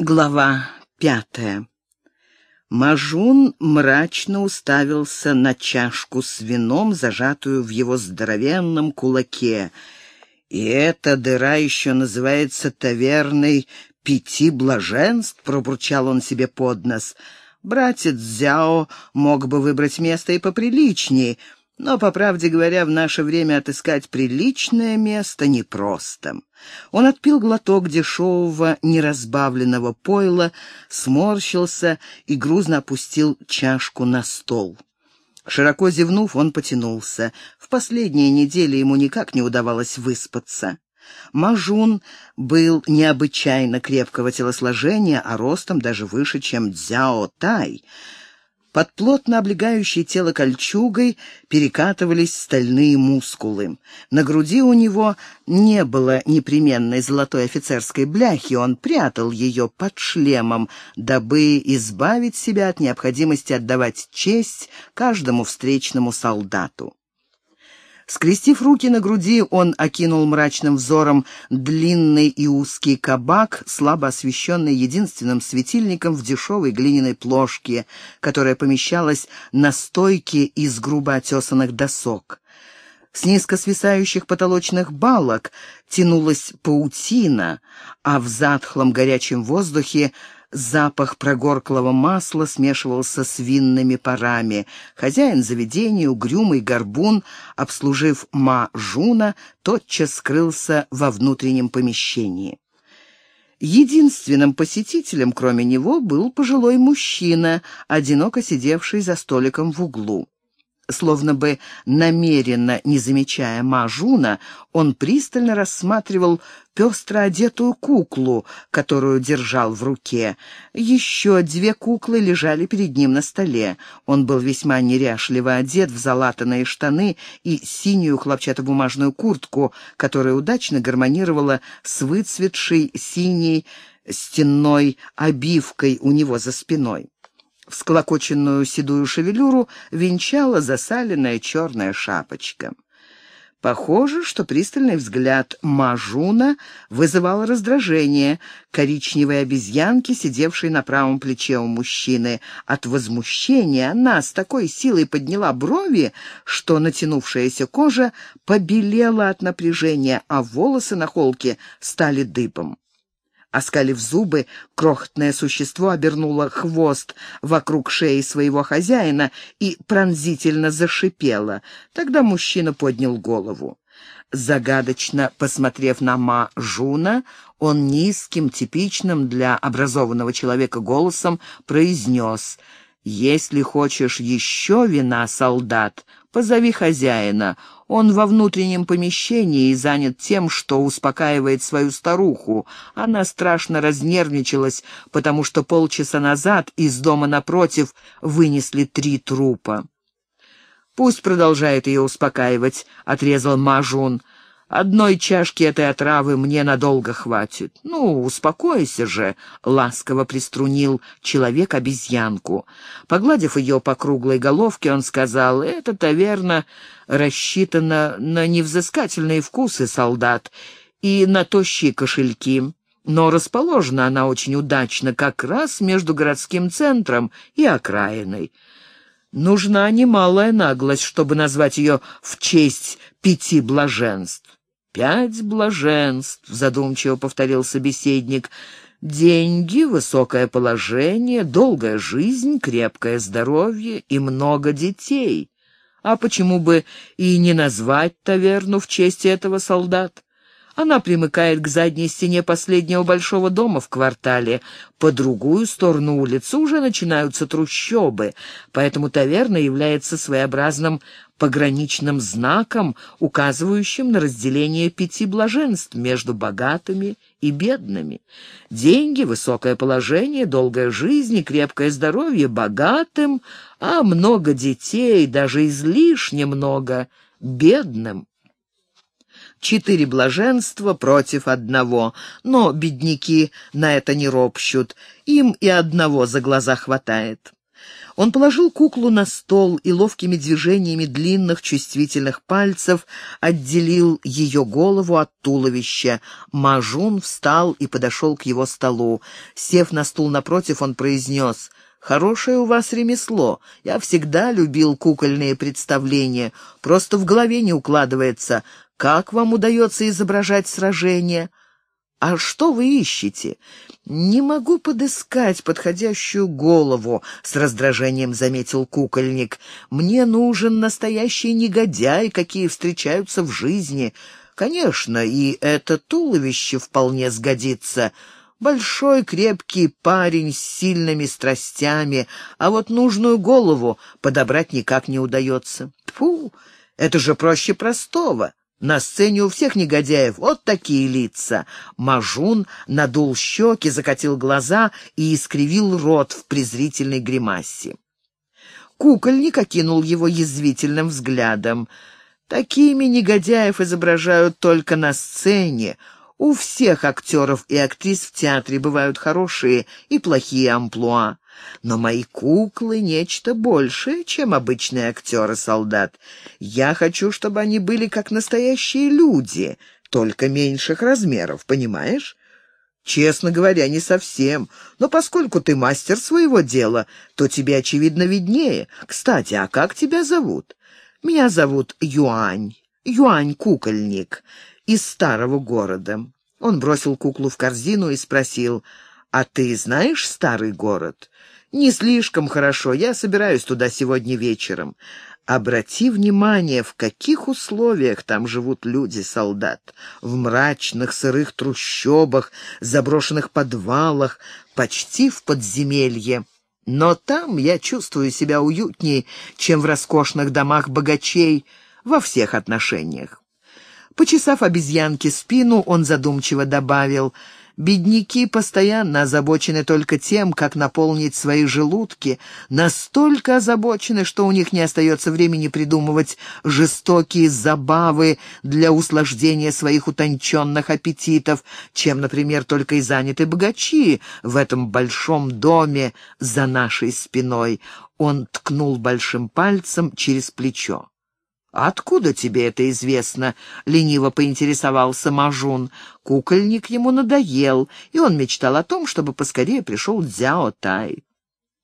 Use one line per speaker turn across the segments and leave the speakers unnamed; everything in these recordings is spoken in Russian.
Глава пятая. Мажун мрачно уставился на чашку с вином, зажатую в его здоровенном кулаке. «И эта дыра еще называется таверной пяти блаженств», — пробурчал он себе под нос. «Братец Зяо мог бы выбрать место и поприличнее, но, по правде говоря, в наше время отыскать приличное место непросто. Он отпил глоток дешевого, неразбавленного пойла, сморщился и грузно опустил чашку на стол. Широко зевнув, он потянулся. В последние недели ему никак не удавалось выспаться. Мажун был необычайно крепкого телосложения, а ростом даже выше, чем Дзяо Тай — под плотно облегающей тело кольчугой перекатывались стальные мускулы. На груди у него не было непременной золотой офицерской бляхи, он прятал ее под шлемом, дабы избавить себя от необходимости отдавать честь каждому встречному солдату. Скрестив руки на груди, он окинул мрачным взором длинный и узкий кабак, слабо освещенный единственным светильником в дешевой глиняной плошке, которая помещалась на стойке из грубо отесанных досок. С низко свисающих потолочных балок тянулась паутина, а в затхлом горячем воздухе Запах прогорклого масла смешивался с винными парами. Хозяин заведения, угрюмый горбун, обслужив ма Жуна, тотчас скрылся во внутреннем помещении. Единственным посетителем, кроме него, был пожилой мужчина, одиноко сидевший за столиком в углу. Словно бы намеренно не замечая Мажуна, он пристально рассматривал пестро одетую куклу, которую держал в руке. Еще две куклы лежали перед ним на столе. Он был весьма неряшливо одет в залатанные штаны и синюю хлопчатобумажную куртку, которая удачно гармонировала с выцветшей синей стенной обивкой у него за спиной. Всклокоченную седую шевелюру венчала засаленная черная шапочка. Похоже, что пристальный взгляд Мажуна вызывал раздражение коричневой обезьянки, сидевшей на правом плече у мужчины. От возмущения она с такой силой подняла брови, что натянувшаяся кожа побелела от напряжения, а волосы на холке стали дыбом. Оскалив зубы, крохотное существо обернуло хвост вокруг шеи своего хозяина и пронзительно зашипело. Тогда мужчина поднял голову. Загадочно посмотрев на Ма Жуна, он низким, типичным для образованного человека голосом произнес «Если хочешь еще вина, солдат, позови хозяина, он во внутреннем помещении и занят тем, что успокаивает свою старуху. Она страшно разнервничалась, потому что полчаса назад из дома напротив вынесли три трупа. «Пусть продолжает ее успокаивать», — отрезал Мажун. Одной чашки этой отравы мне надолго хватит. Ну, успокойся же, — ласково приструнил человек обезьянку. Погладив ее по круглой головке, он сказал, — эта таверна рассчитана на невзыскательные вкусы солдат и на тощие кошельки. Но расположена она очень удачно, как раз между городским центром и окраиной. Нужна немалая наглость, чтобы назвать ее в честь пяти блаженств. «Пять блаженств», — задумчиво повторил собеседник, — «деньги, высокое положение, долгая жизнь, крепкое здоровье и много детей. А почему бы и не назвать таверну в честь этого солдата? Она примыкает к задней стене последнего большого дома в квартале. По другую сторону улицы уже начинаются трущобы, поэтому таверна является своеобразным пограничным знаком, указывающим на разделение пяти блаженств между богатыми и бедными. Деньги, высокое положение, долгая жизнь и крепкое здоровье богатым, а много детей, даже излишне много, бедным. Четыре блаженства против одного, но бедняки на это не ропщут, им и одного за глаза хватает. Он положил куклу на стол и ловкими движениями длинных чувствительных пальцев отделил ее голову от туловища. Мажун встал и подошел к его столу. Сев на стул напротив, он произнес «Хорошее у вас ремесло. Я всегда любил кукольные представления. Просто в голове не укладывается. Как вам удается изображать сражения?» «А что вы ищете?» «Не могу подыскать подходящую голову», — с раздражением заметил кукольник. «Мне нужен настоящий негодяй, какие встречаются в жизни. Конечно, и это туловище вполне сгодится. Большой крепкий парень с сильными страстями, а вот нужную голову подобрать никак не удается. Фу, это же проще простого. На сцене у всех негодяев вот такие лица. Мажун надул щеки, закатил глаза и искривил рот в презрительной гримасе. Кукольник окинул его язвительным взглядом. Такими негодяев изображают только на сцене. У всех актеров и актрис в театре бывают хорошие и плохие амплуа. Но мои куклы — нечто большее, чем обычные актеры-солдат. Я хочу, чтобы они были как настоящие люди, только меньших размеров, понимаешь? Честно говоря, не совсем. Но поскольку ты мастер своего дела, то тебе, очевидно, виднее. Кстати, а как тебя зовут? Меня зовут Юань. Юань-кукольник из старого города. Он бросил куклу в корзину и спросил, «А ты знаешь старый город?» «Не слишком хорошо. Я собираюсь туда сегодня вечером. Обрати внимание, в каких условиях там живут люди-солдат. В мрачных сырых трущобах, заброшенных подвалах, почти в подземелье. Но там я чувствую себя уютнее, чем в роскошных домах богачей во всех отношениях. Почесав обезьянке спину, он задумчиво добавил — Бедняки постоянно озабочены только тем, как наполнить свои желудки, настолько озабочены, что у них не остается времени придумывать жестокие забавы для усложнения своих утонченных аппетитов, чем, например, только и заняты богачи в этом большом доме за нашей спиной. Он ткнул большим пальцем через плечо. «Откуда тебе это известно?» — лениво поинтересовался Мажун. Кукольник ему надоел, и он мечтал о том, чтобы поскорее пришел Дзяо Тай.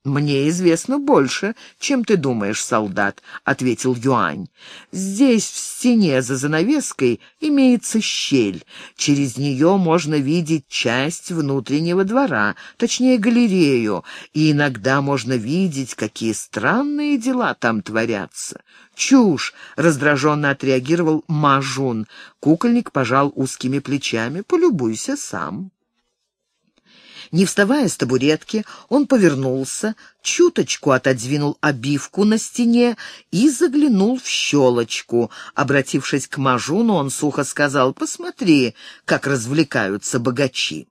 «Мне известно больше, чем ты думаешь, солдат», — ответил Юань. «Здесь, в стене за занавеской, имеется щель. Через нее можно видеть часть внутреннего двора, точнее, галерею, и иногда можно видеть, какие странные дела там творятся». «Чушь!» — раздраженно отреагировал Мажун. Кукольник пожал узкими плечами. «Полюбуйся сам». Не вставая с табуретки, он повернулся, чуточку отодвинул обивку на стене и заглянул в щелочку. Обратившись к Мажуну, он сухо сказал «Посмотри, как развлекаются богачи».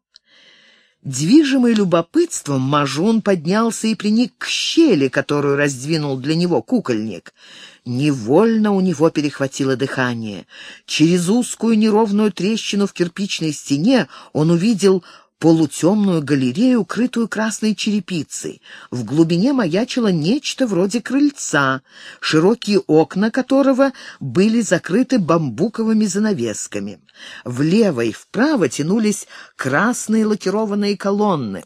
Движимый любопытством, Мажун поднялся и приник к щели, которую раздвинул для него кукольник. Невольно у него перехватило дыхание. Через узкую неровную трещину в кирпичной стене он увидел полутемную галерею, крытую красной черепицей. В глубине маячило нечто вроде крыльца, широкие окна которого были закрыты бамбуковыми занавесками. Влево и вправо тянулись красные лакированные колонны.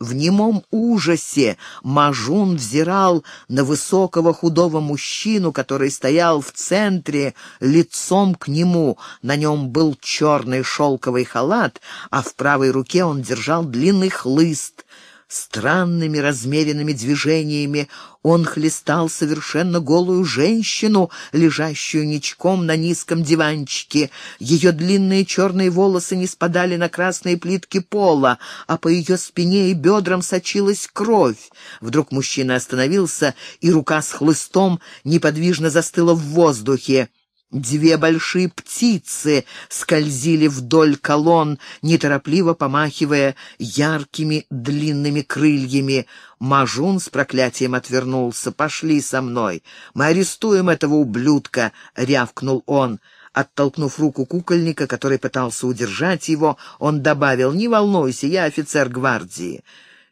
В немом ужасе Мажун взирал на высокого худого мужчину, который стоял в центре, лицом к нему. На нем был черный шелковый халат, а в правой руке он держал длинный хлыст. Странными размеренными движениями он хлестал совершенно голую женщину, лежащую ничком на низком диванчике. Ее длинные черные волосы не спадали на красные плитки пола, а по ее спине и бедрам сочилась кровь. Вдруг мужчина остановился, и рука с хлыстом неподвижно застыла в воздухе. Две большие птицы скользили вдоль колонн, неторопливо помахивая яркими длинными крыльями. Мажун с проклятием отвернулся. «Пошли со мной. Мы арестуем этого ублюдка», — рявкнул он. Оттолкнув руку кукольника, который пытался удержать его, он добавил, «Не волнуйся, я офицер гвардии».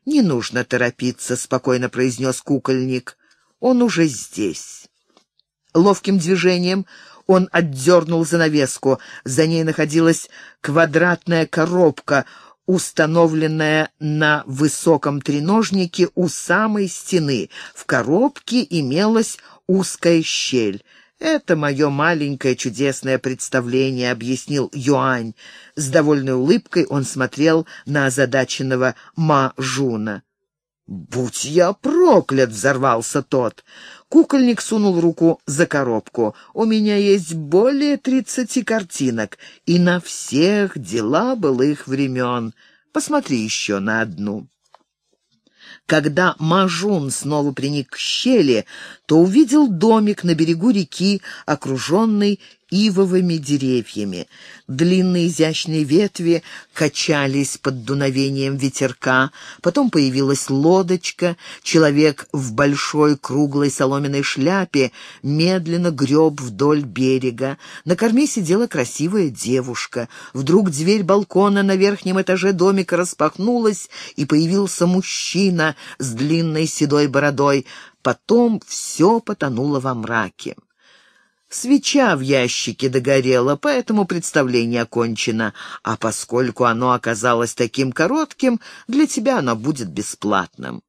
«Не нужно торопиться», — спокойно произнес кукольник. «Он уже здесь». Ловким движением он отдернул занавеску. За ней находилась квадратная коробка, установленная на высоком треножнике у самой стены. В коробке имелась узкая щель. «Это мое маленькое чудесное представление», — объяснил Юань. С довольной улыбкой он смотрел на озадаченного Ма Жуна. «Будь я проклят!» — взорвался тот. Кукольник сунул руку за коробку. «У меня есть более тридцати картинок, и на всех дела былых времен. Посмотри еще на одну». Когда Мажун снова приник к щели, то увидел домик на берегу реки, окруженный ивовыми деревьями. Длинные изящные ветви качались под дуновением ветерка. Потом появилась лодочка. Человек в большой круглой соломенной шляпе медленно греб вдоль берега. На корме сидела красивая девушка. Вдруг дверь балкона на верхнем этаже домика распахнулась, и появился мужчина с длинной седой бородой. Потом все потонуло во мраке. Свеча в ящике догорела, поэтому представление окончено, а поскольку оно оказалось таким коротким, для тебя оно будет бесплатным.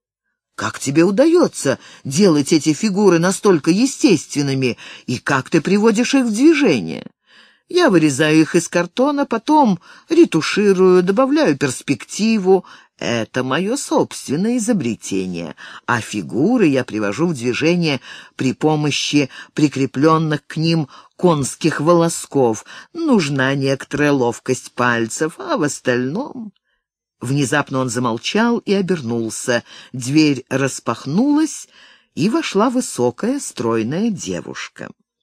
Как тебе удается делать эти фигуры настолько естественными, и как ты приводишь их в движение? Я вырезаю их из картона, потом ретуширую, добавляю перспективу, это мое собственное изобретение, а фигуры я привожу в движение при помощи прикрепленных к ним конских волосков. Нужна некоторая ловкость пальцев, а в остальном... Внезапно он замолчал и обернулся. Дверь распахнулась, и вошла высокая, стройная девушка.